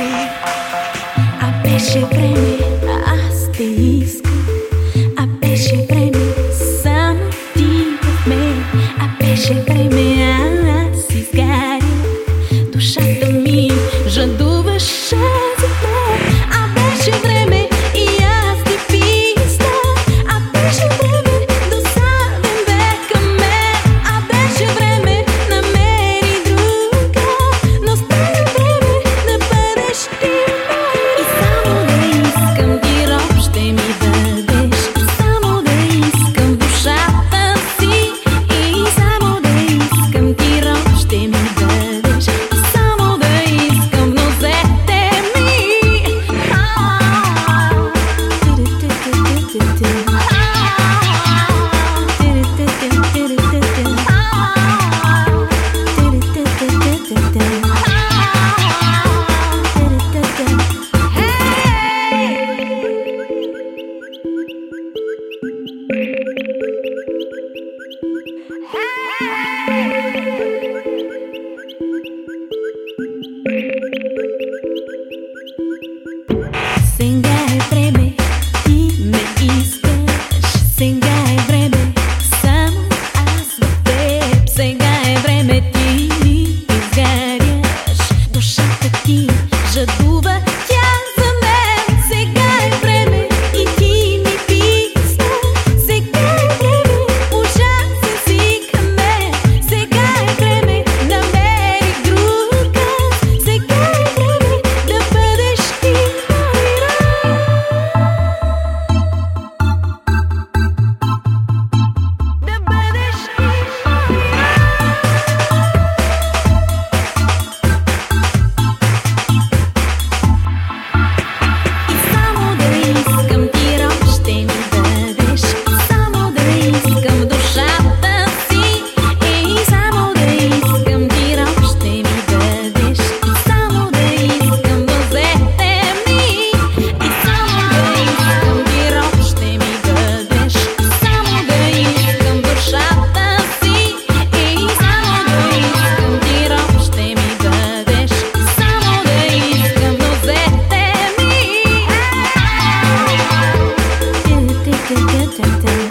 do. Deși vreme asta Yeah. tempting.